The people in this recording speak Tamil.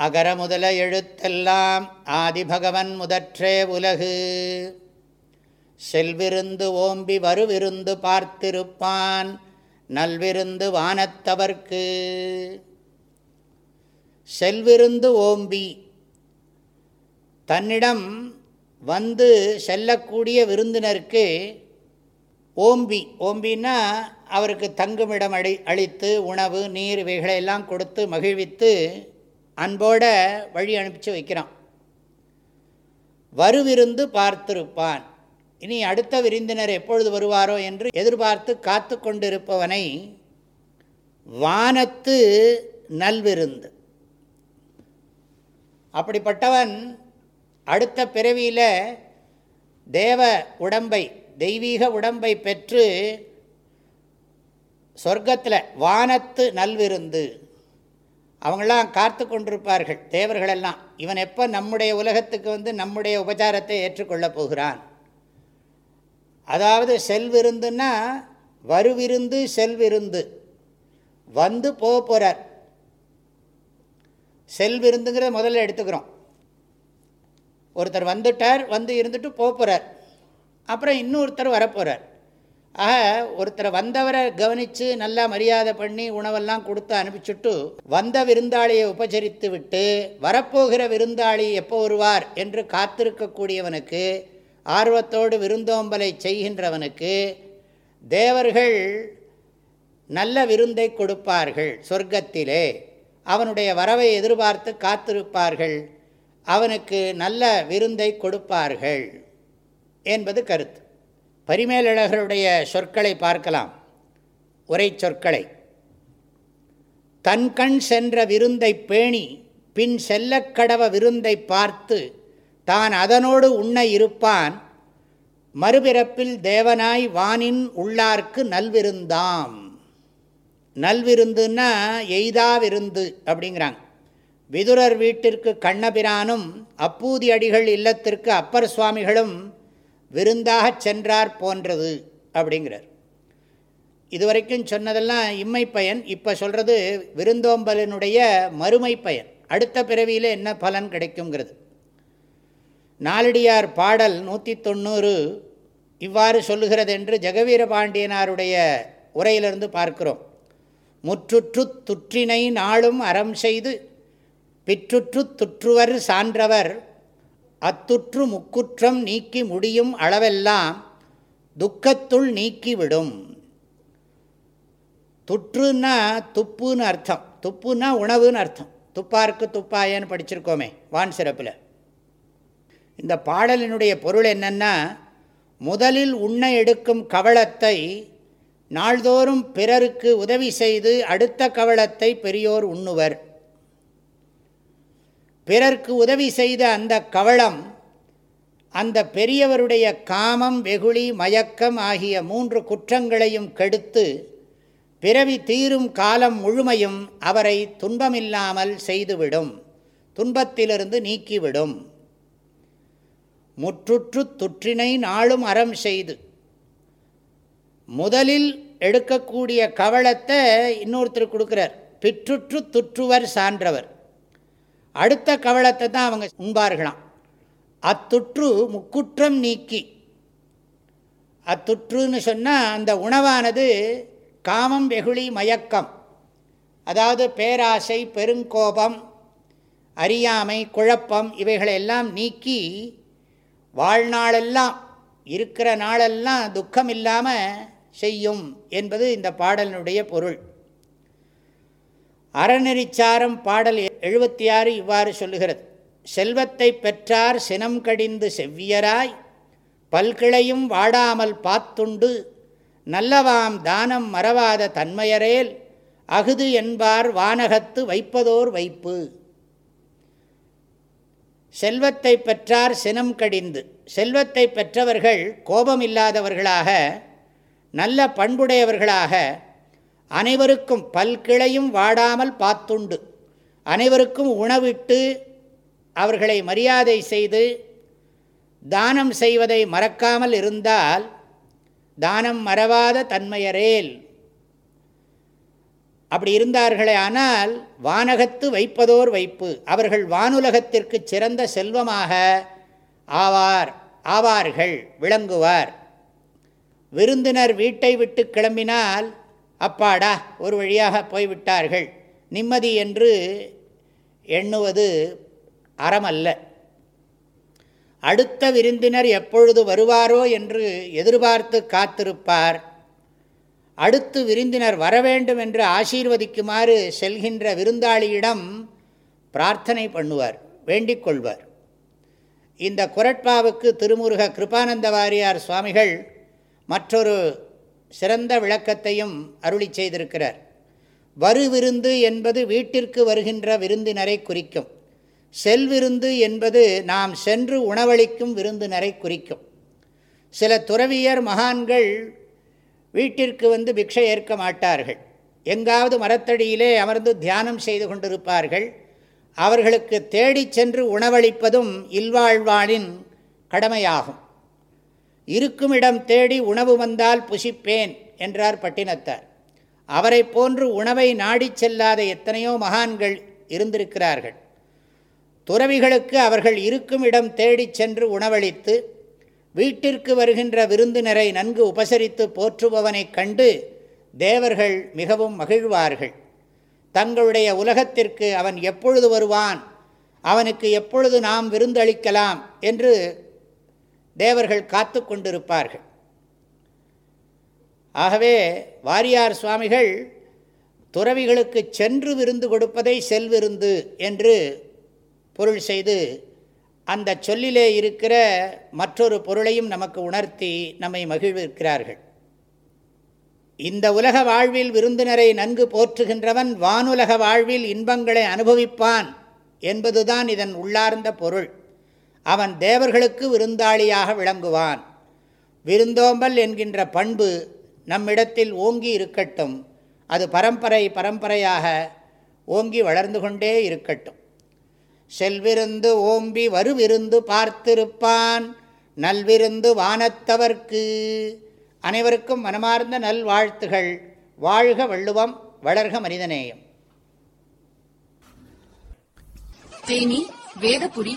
அகர முதல எழுத்தெல்லாம் ஆதிபகவன் முதற்றே உலகு. செல்விருந்து ஓம்பி வருவிருந்து பார்த்திருப்பான் நல்விருந்து வானத்தவர்க்கு. செல்விருந்து ஓம்பி தன்னிடம் வந்து செல்லக்கூடிய விருந்தினருக்கு ஓம்பி ஓம்பின்னா அவருக்கு தங்குமிடம் அழி அளித்து உணவு நீர் இவைகளையெல்லாம் கொடுத்து மகிழ்வித்து அன்போட வழி அனுப்பிச்சு வைக்கிறான். வருவிருந்து பார்த்திருப்பான். இனி அடுத்த விருந்தினர் எப்பொழுது வருவாரோ என்று எதிர்பார்த்து காத்து கொண்டிருப்பவனை வானத்து நல்விருந்து. அப்படிப்பட்டவன் அடுத்த பிறவியில் தேவ உடம்பை தெய்வீக உடம்பை பெற்று சொர்க்கத்தில் வானத்து நல்விருந்து. அவங்களாம் காத்து கொண்டிருப்பார்கள் தேவர்களெல்லாம். இவன் எப்போ நம்முடைய உலகத்துக்கு வந்து நம்முடைய உபச்சாரத்தை ஏற்றுக்கொள்ளப் போகிறான்? அதாவது செல்விருந்துன்னா வருவிருந்து செல்விருந்து வந்து போக போகிறார் செல்விருந்துங்கிறத முதல்ல எடுத்துக்கிறோம். ஒருத்தர் வந்துட்டார் வந்து இருந்துட்டு போக போகிறார் அப்புறம் இன்னொருத்தர் வரப்போகிறார் ஆக ஒருத்தரை வந்தவரை கவனித்து நல்லா மரியாதை பண்ணி உணவெல்லாம் கொடுத்து அனுப்பிச்சுட்டு வந்த விருந்தாளியை உபச்சரித்து விட்டு வரப்போகிற விருந்தாளி எப்போ வருவார் என்று காத்திருக்கக்கூடியவனுக்கு ஆர்வத்தோடு விருந்தோம்பலை செய்கின்றவனுக்கு தேவர்கள் நல்ல விருந்தை கொடுப்பார்கள் சொர்க்கத்திலே. அவனுடைய வரவை எதிர்பார்த்து காத்திருப்பார்கள். அவனுக்கு நல்ல விருந்தை கொடுப்பார்கள் என்பது கருத்து. பரிமேலழகருடைய சொற்களை பார்க்கலாம். உரை சொற்களை. தன்கண் சென்ற விருந்தை பேணி பின் செல்லக்கடவ விருந்தை பார்த்து தான் அதனோடு உண்ண இருப்பான் மறுபிறப்பில் தேவனாய் வானின் உள்ளார்க்கு நல்விருந்தாம். நல்விருந்துன்னா எய்தா விருந்து அப்படிங்கிறாங்க. விதுரர் வீட்டிற்கு கண்ணபிரானும் அப்பூதி அடிகள் இல்லத்திற்கு அப்பர் சுவாமிகளும் விருந்தாக சென்றார் போன்றது அப்படிங்கிறார். இதுவரைக்கும் சொன்னதெல்லாம் இம்மை பயன் இப்போ சொல்கிறது விருந்தோம்பலினுடைய மறுமை பயன். அடுத்த பிறவியில் என்ன பலன் கிடைக்குங்கிறது. நாலடியார் பாடல் நூற்றி தொண்ணூறு இவ்வாறு சொல்லுகிறது என்று ஜெகவீர பாண்டியனாருடைய உரையிலிருந்து பார்க்கிறோம். முற்றுற்று துற்றினை நாளும் அறம் செய்து பிற்றுற்று துற்றுவர் சான்றவர் அத்துற்று முக்குற்றம் நீக்கி முடியும் அளவெல்லாம் துக்கத்துள் நீக்கிவிடும். துற்றுன்னா துப்புன்னு அர்த்தம். துப்புன்னா உணவுன்னு அர்த்தம். துப்பாருக்கு துப்பாயன்னு படிச்சிருக்கோமே வான் சிறப்பில். இந்த பாடலினுடைய பொருள் என்னென்னா முதலில் உண்ண எடுக்கும் கவளத்தை நாள்தோறும் பிறருக்கு உதவி செய்து அடுத்த கவளத்தை பெரியோர் உண்ணுவர். பிறர்க்கு உதவி செய்த அந்த கவளம் அந்த பெரியவருடைய காமம் வெகுளி மயக்கம் ஆகிய மூன்று குற்றங்களையும் கெடுத்து பிறவி தீரும் காலம் முழுமையும் அவரை துன்பமில்லாமல் செய்துவிடும். துன்பத்திலிருந்து நீக்கிவிடும். முற்றுற்று துற்றினை நாளும் அறம் செய்து. முதலில் எடுக்கக்கூடிய கவளத்தை இன்னொருத்தர் கொடுக்குறார். பிற்றுற்று துற்றுவர் சான்றவர். அடுத்த கவளத்தை தான் அவங்க உண்பார்களாம். அத்துற்று முக்குற்றம் நீக்கி. அத்துற்றுன்னு சொன்னால் அந்த உணவானது காமம் வெகுளி மயக்கம். அதாவது பேராசை பெருங்கோபம் அறியாமை குழப்பம் இவைகளெல்லாம் நீக்கி வாழ்நாளெல்லாம் இருக்கிற நாளெல்லாம் துக்கம் இல்லாமல் செய்யும் என்பது இந்த பாடலினுடைய பொருள். அறநெறிச்சாரம் பாடல் எழுபத்தி ஆறு இவ்வாறு சொல்லுகிறது. செல்வத்தை பெற்றார் சினம் கடிந்து செவ்வியராய் பல்கிளையும் வாடாமல் பாத்துண்டு நல்லவாம் தானம் மறவாத தன்மையரேல் அகுது என்பார் வானகத்து வைப்பதோர் வைப்பு. செல்வத்தை பெற்றார் சினம் கடிந்து செல்வத்தை பெற்றவர்கள் கோபமில்லாதவர்களாக நல்ல பண்புடையவர்களாக அனைவருக்கும் பல்கிளையும் வாடாமல் பார்த்துண்டு. அனைவருக்கும் உணவிட்டு அவர்களை மரியாதை செய்து தானம் செய்வதை மறக்காமல் இருந்தால் தானம் மறவாத தன்மையரேல். அப்படி இருந்தார்களே ஆனால் வானகத்து வைப்பதோர் வைப்பு. அவர்கள் வானுலகத்திற்கு சிறந்த செல்வமாக ஆவார் ஆவார்கள் விளங்குவார். விருந்தினர் வீட்டை விட்டு கிளம்பினால் அப்பாடா ஒரு வழியாக போய்விட்டார்கள். நிம்மதி என்று எண்ணுவது அறமல்ல. அடுத்த விருந்தினர் எப்பொழுது வருவாரோ என்று எதிர்பார்த்து காத்திருப்பார். அடுத்து விருந்தினர் வரவேண்டும் என்று ஆசீர்வதிக்குமாறு செல்கின்ற விருந்தாளியிடம் பிரார்த்தனை பண்ணுவார் வேண்டிக் கொள்வார். இந்த குரட்பாவுக்கு திருமுருக கிருபானந்த வாரியார் சுவாமிகள் மற்றொரு சிறந்த விளக்கத்தையும் அருளி செய்திருக்கிறார். வரு விருந்து என்பது வீட்டிற்கு வருகின்ற விருந்தினரை குறிக்கும். செல்விருந்து என்பது நாம் சென்று உணவளிக்கும் விருந்தினரை குறிக்கும். சில துறவியர் மகான்கள் வீட்டிற்கு வந்து பிக்ஷை ஏற்க மாட்டார்கள். எங்காவது மரத்தடியிலே அமர்ந்து தியானம் செய்து கொண்டிருப்பார்கள். அவர்களுக்கு தேடி சென்று உணவளிப்பதும் இல்வாழ்வாளின் கடமையாகும். இருக்கும் இடம் தேடி உணவு வந்தால் புசிப்பேன் என்றார் பட்டினத்தார். அவரை போன்று உணவை நாடிச் செல்லாத எத்தனையோ மகான்கள் இருந்திருக்கிறார்கள். துறவிகளுக்கு அவர்கள் இருக்கும் இடம் தேடிச் சென்று உணவளித்து வீட்டிற்கு வருகின்ற விருந்தினரை நன்கு உபசரித்து போற்றுபவனைக் கண்டு தேவர்கள் மிகவும் மகிழ்வார்கள். தங்களுடைய உலகத்திற்கு அவன் எப்பொழுது வருவான்? அவனுக்கு எப்பொழுது நாம் விருந்தளிக்கலாம்? என்று தேவர்கள் காத்து கொண்டிருப்பார்கள். ஆகவே வாரியார் சுவாமிகள் துறவிகளுக்கு சென்று விருந்து கொடுப்பதை செல்விருந்து என்று பொருள் செய்து அந்த சொல்லிலே இருக்கிற மற்றொரு பொருளையும் நமக்கு உணர்த்தி நம்மை மகிழ்விக்கிறார்கள். இந்த உலக வாழ்வில் விருந்தினரை நன்கு போற்றுகின்றவன் வானுலக வாழ்வில் இன்பங்களை அனுபவிப்பான் என்பதுதான் இதன் உள்ளார்ந்த பொருள். அவன் தேவர்களுக்கு விருந்தாளியாக விளங்குவான். விருந்தோம்பல் என்கின்ற பண்பு நம்மிடத்தில் ஓங்கி இருக்கட்டும். அது பரம்பரை பரம்பரையாக ஓங்கி வளர்ந்து கொண்டே இருக்கட்டும். செல்விருந்து ஓம்பி வருவிருந்து பார்த்திருப்பான். நல்விருந்து வானத்தவர்க்கு. அனைவருக்கும் மனமார்ந்த நல்வாழ்த்துகள். வாழ்க வள்ளுவம் வளர்க மனிதநேயம். தேனி வேதபுரி